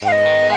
Bye.